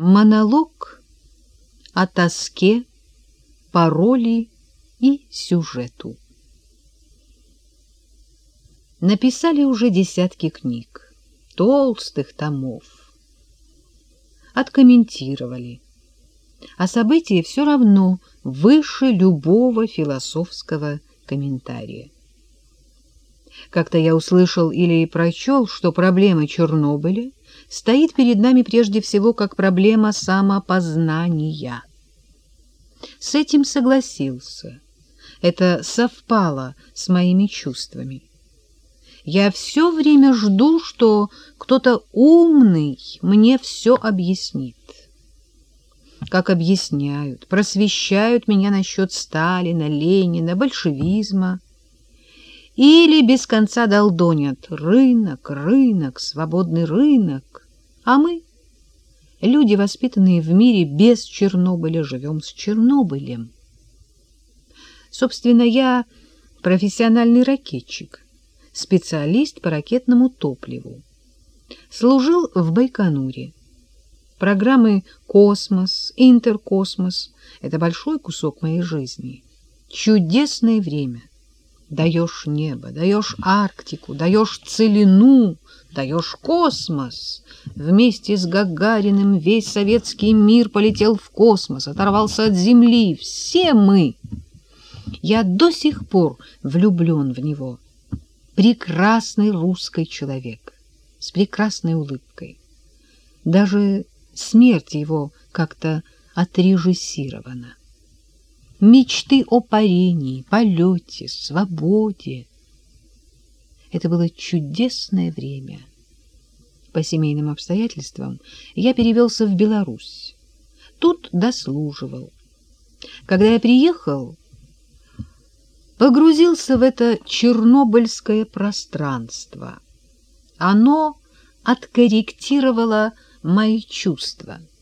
Монолог о тоске, пароли и сюжету. Написали уже десятки книг, толстых томов. Откомментировали. А события все равно выше любого философского комментария. Как-то я услышал или прочел, что проблема Чернобыля стоит перед нами прежде всего как проблема самопознания. С этим согласился. Это совпало с моими чувствами. Я все время жду, что кто-то умный мне все объяснит. Как объясняют, просвещают меня насчет Сталина, Ленина, большевизма, или без конца долдонят рынок, рынок, свободный рынок, а мы, люди, воспитанные в мире без Чернобыля, живем с Чернобылем. Собственно, я профессиональный ракетчик, специалист по ракетному топливу. Служил в Байконуре. Программы «Космос», «Интеркосмос» — это большой кусок моей жизни. Чудесное время — Даешь небо, даешь Арктику, даешь целину, даешь космос. Вместе с Гагариным весь советский мир полетел в космос, оторвался от Земли. Все мы. Я до сих пор влюблен в него. Прекрасный русский человек, с прекрасной улыбкой. Даже смерть его как-то отрежиссирована мечты о парении, полете, свободе. Это было чудесное время. По семейным обстоятельствам я перевелся в Беларусь. Тут дослуживал. Когда я приехал, погрузился в это чернобыльское пространство. Оно откорректировало мои чувства —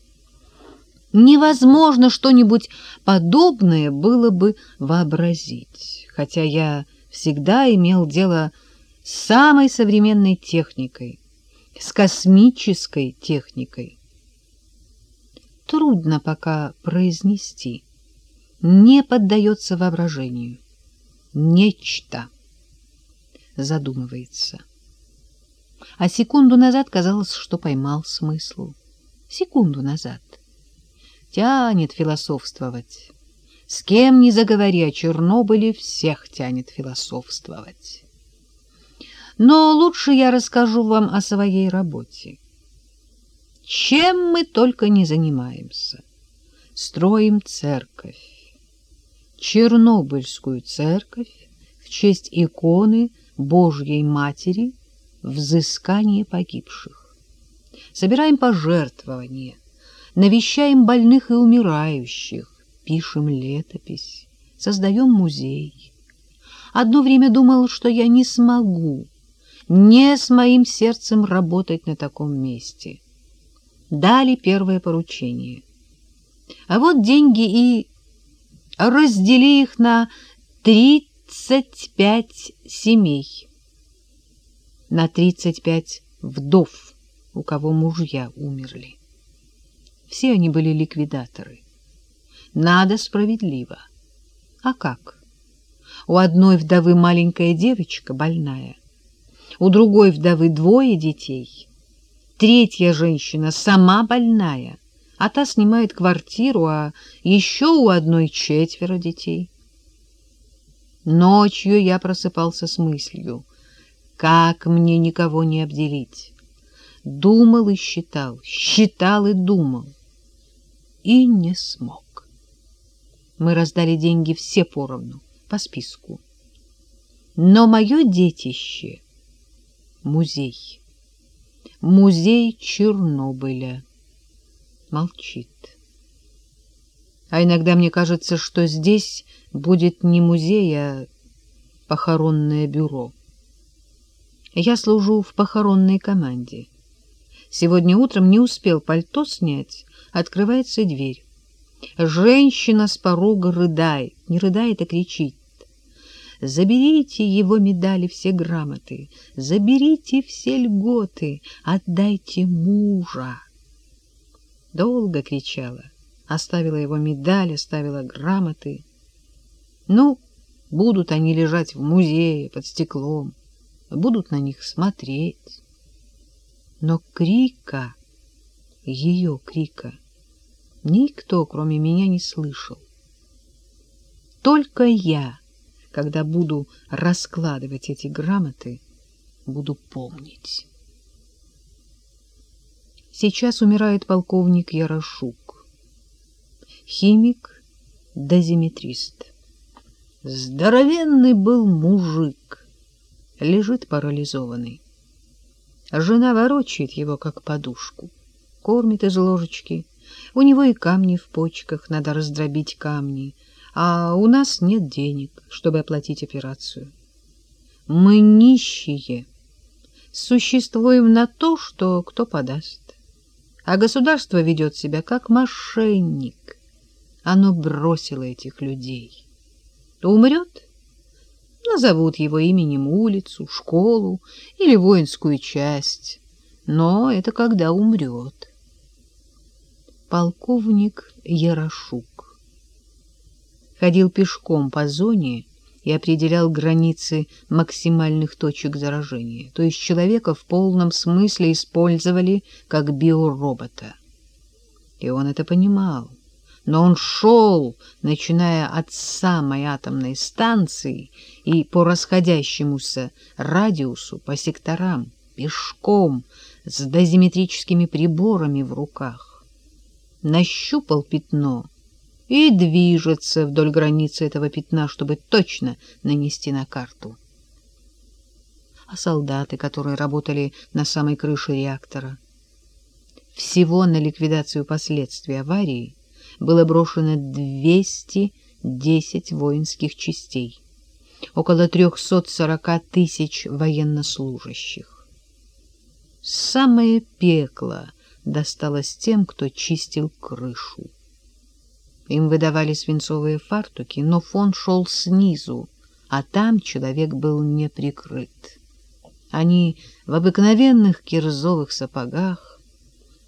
невозможно что-нибудь подобное было бы вообразить, хотя я всегда имел дело с самой современной техникой, с космической техникой. Трудно пока произнести, не поддается воображению. Нечто задумывается. А секунду назад казалось, что поймал смысл. Секунду назад — тянет философствовать. С кем ни заговори о Чернобыле, всех тянет философствовать. Но лучше я расскажу вам о своей работе. Чем мы только не занимаемся. Строим церковь. Чернобыльскую церковь в честь иконы Божьей Матери взыскание погибших. Собираем пожертвования – навещаем больных и умирающих, пишем летопись, создаем музей. Одно время думал, что я не смогу, не с моим сердцем работать на таком месте. Дали первое поручение. А вот деньги и раздели их на тридцать пять семей, на тридцать пять вдов, у кого мужья умерли. Все они были ликвидаторы. Надо справедливо. А как? У одной вдовы маленькая девочка больная, у другой вдовы двое детей, третья женщина сама больная, а та снимает квартиру, а еще у одной четверо детей. Ночью я просыпался с мыслью, как мне никого не обделить. Думал и считал, считал и думал и не смог. Мы раздали деньги все поровну, по списку. Но мое детище — музей. Музей Чернобыля. Молчит. А иногда мне кажется, что здесь будет не музей, а похоронное бюро. Я служу в похоронной команде. Сегодня утром не успел пальто снять, Открывается дверь. Женщина с порога рыдает, не рыдает, а кричит. Заберите его медали, все грамоты, заберите все льготы, отдайте мужа. Долго кричала, оставила его медаль, оставила грамоты. Ну, будут они лежать в музее под стеклом, будут на них смотреть. Но крика, ее крика, никто, кроме меня, не слышал. Только я, когда буду раскладывать эти грамоты, буду помнить. Сейчас умирает полковник Ярошук, химик-дозиметрист. Здоровенный был мужик, лежит парализованный. Жена ворочает его, как подушку, кормит из ложечки. У него и камни в почках, надо раздробить камни, а у нас нет денег, чтобы оплатить операцию. Мы нищие, существуем на то, что кто подаст а государство ведет себя как мошенник. Оно бросило этих людей. Умрет? Назовут его именем улицу, школу или воинскую часть. Но это когда умрет. Полковник Ярошук ходил пешком по зоне и определял границы максимальных точек заражения, то есть человека в полном смысле использовали как биоробота. И он это понимал. Но он шел, начиная от самой атомной станции и по расходящемуся радиусу, по секторам, пешком, с дозиметрическими приборами в руках. Нащупал пятно — и движется вдоль границы этого пятна, чтобы точно нанести на карту. А солдаты, которые работали на самой крыше реактора. Всего на ликвидацию последствий аварии было брошено 210 воинских частей, около 340 тысяч военнослужащих. Самое пекло досталось тем, кто чистил крышу. Им выдавали свинцовые фартуки, но фон шел снизу, а там человек был не прикрыт. Они в обыкновенных кирзовых сапогах,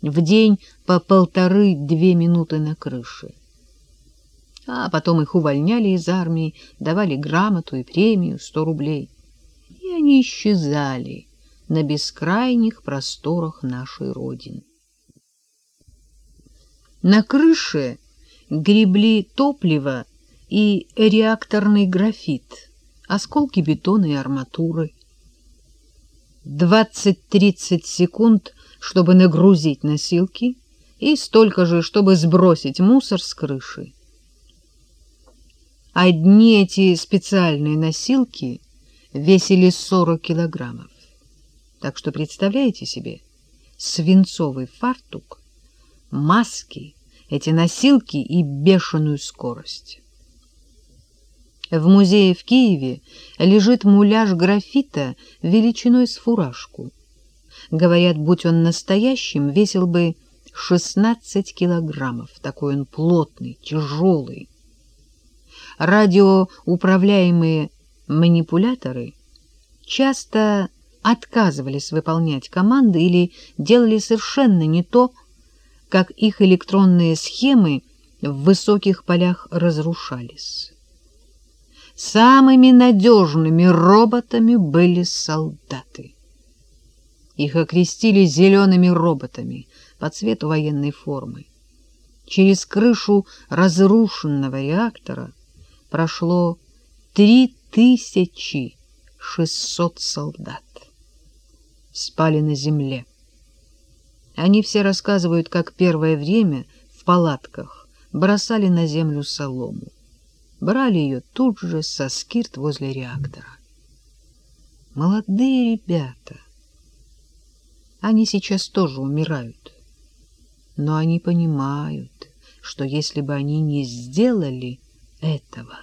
в день по полторы-две минуты на крыше. А потом их увольняли из армии, давали грамоту и премию сто рублей, и они исчезали на бескрайних просторах нашей Родины. На крыше гребли топливо и реакторный графит, осколки бетона и арматуры. 20-30 секунд, чтобы нагрузить носилки, и столько же, чтобы сбросить мусор с крыши. Одни эти специальные носилки весили 40 килограммов. Так что представляете себе, свинцовый фартук, маски — эти носилки и бешеную скорость. В музее в Киеве лежит муляж графита величиной с фуражку. Говорят, будь он настоящим, весил бы 16 килограммов. Такой он плотный, тяжелый. Радиоуправляемые манипуляторы часто отказывались выполнять команды или делали совершенно не то, как их электронные схемы в высоких полях разрушались. Самыми надежными роботами были солдаты. Их окрестили зелеными роботами по цвету военной формы. Через крышу разрушенного реактора прошло 3600 солдат. Спали на земле. Они все рассказывают, как первое время в палатках бросали на землю солому. Брали ее тут же со скирт возле реактора. Молодые ребята. Они сейчас тоже умирают. Но они понимают, что если бы они не сделали этого...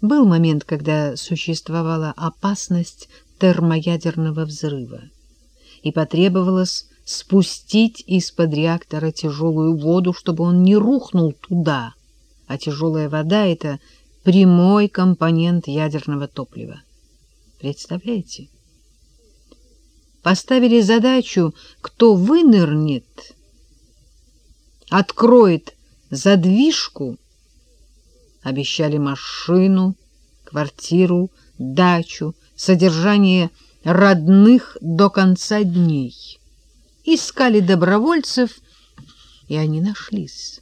Был момент, когда существовала опасность термоядерного взрыва и потребовалось спустить из-под реактора тяжелую воду, чтобы он не рухнул туда, а тяжелая вода — это прямой компонент ядерного топлива. Представляете? Поставили задачу «Кто вынырнет, откроет задвижку», обещали машину, квартиру, дачу, содержание родных до конца дней. Искали добровольцев, и они нашлись.